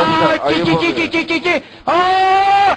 Aa, ayıp oluyor. Ayıp oluyor. Aa!